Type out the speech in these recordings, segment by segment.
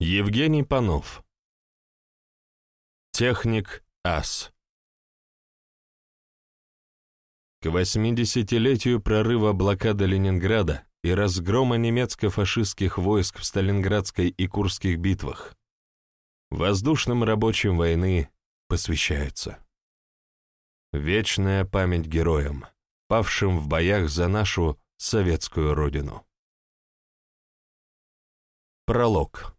Евгений Панов. Техник АС. К 80-летию прорыва блокады Ленинграда и разгрома немецко-фашистских войск в Сталинградской и Курских битвах воздушным рабочим войны посвящается. Вечная память героям, павшим в боях за нашу советскую родину. Пролог.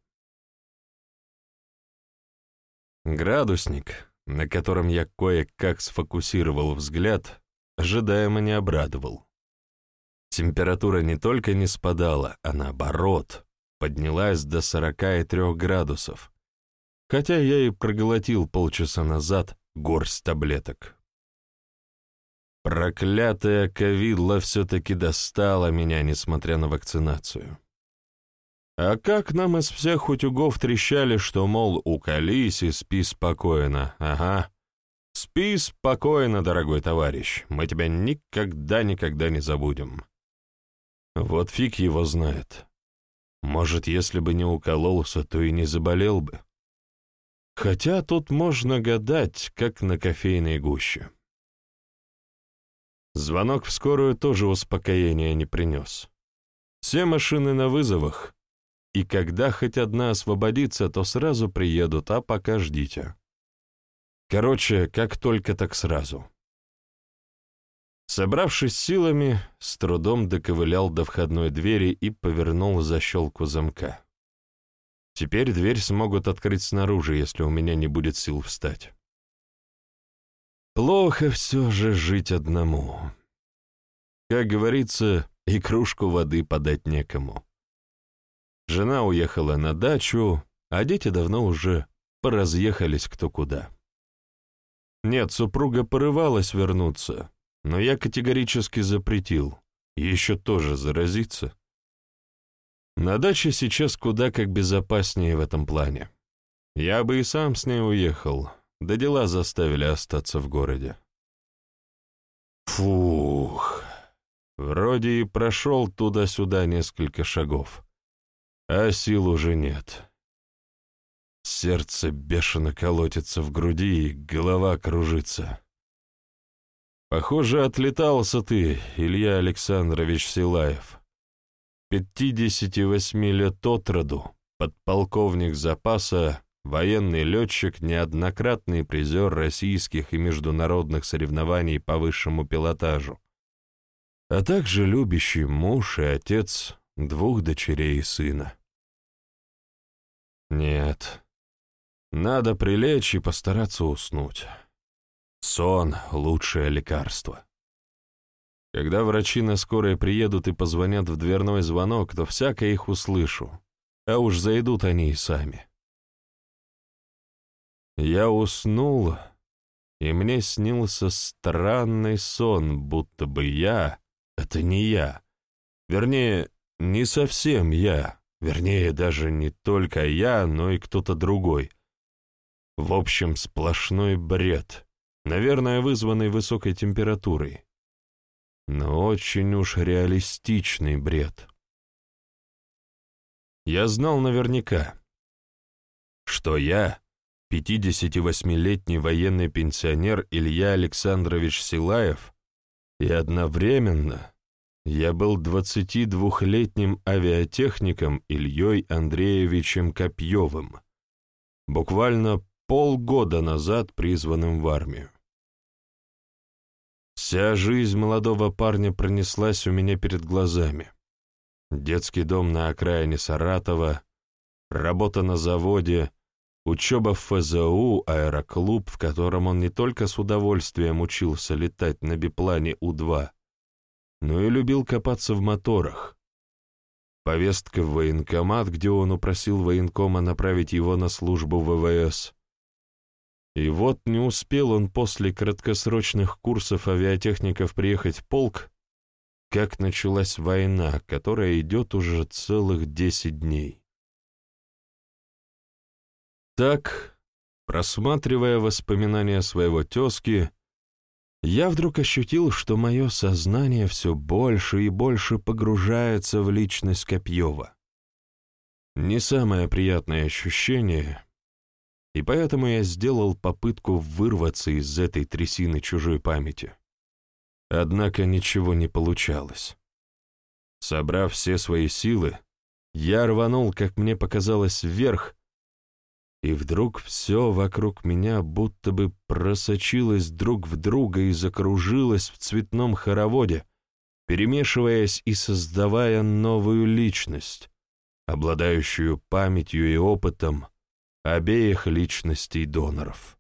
Градусник, на котором я кое-как сфокусировал взгляд, ожидаемо не обрадовал. Температура не только не спадала, а наоборот, поднялась до 43 градусов, хотя я и проглотил полчаса назад горсть таблеток. Проклятая ковидла все-таки достала меня, несмотря на вакцинацию. А как нам из всех утюгов трещали, что, мол, уколись и спи спокойно, ага. Спи спокойно, дорогой товарищ, мы тебя никогда-никогда не забудем. Вот фиг его знает. Может, если бы не укололся, то и не заболел бы. Хотя тут можно гадать, как на кофейной гуще. Звонок в скорую тоже успокоения не принес. Все машины на вызовах, и когда хоть одна освободится, то сразу приедут, а пока ждите. Короче, как только, так сразу. Собравшись силами, с трудом доковылял до входной двери и повернул защелку замка. Теперь дверь смогут открыть снаружи, если у меня не будет сил встать. Плохо все же жить одному. Как говорится, и кружку воды подать некому. Жена уехала на дачу, а дети давно уже поразъехались кто куда. Нет, супруга порывалась вернуться, но я категорически запретил. Еще тоже заразиться. На даче сейчас куда как безопаснее в этом плане. Я бы и сам с ней уехал, да дела заставили остаться в городе. Фух, вроде и прошел туда-сюда несколько шагов, а сил уже нет. Сердце бешено колотится в груди, и голова кружится. Похоже, отлетался ты, Илья Александрович Силаев. 58 лет от роду, подполковник запаса, военный летчик, неоднократный призер российских и международных соревнований по высшему пилотажу, а также любящий муж и отец двух дочерей и сына. Нет, надо прилечь и постараться уснуть. Сон — лучшее лекарство. Когда врачи на скорой приедут и позвонят в дверной звонок, то всяко их услышу, а уж зайдут они и сами. Я уснул, и мне снился странный сон, будто бы я — это не я. Вернее, не совсем я, вернее, даже не только я, но и кто-то другой — в общем, сплошной бред, наверное, вызванный высокой температурой. Но очень уж реалистичный бред. Я знал наверняка, что я, 58-летний военный пенсионер Илья Александрович Силаев, и одновременно я был 22-летним авиатехником Ильей Андреевичем Копьевым, буквально полгода назад призванным в армию. Вся жизнь молодого парня пронеслась у меня перед глазами. Детский дом на окраине Саратова, работа на заводе, учеба в ФЗУ, аэроклуб, в котором он не только с удовольствием учился летать на биплане У-2, но и любил копаться в моторах. Повестка в военкомат, где он упросил военкома направить его на службу в ВВС. И вот не успел он после краткосрочных курсов авиатехников приехать в полк, как началась война, которая идет уже целых десять дней. Так, просматривая воспоминания своего тезки, я вдруг ощутил, что мое сознание все больше и больше погружается в личность Копьева. Не самое приятное ощущение, и поэтому я сделал попытку вырваться из этой трясины чужой памяти. Однако ничего не получалось. Собрав все свои силы, я рванул, как мне показалось, вверх, и вдруг все вокруг меня будто бы просочилось друг в друга и закружилось в цветном хороводе, перемешиваясь и создавая новую личность, обладающую памятью и опытом обеих личностей доноров.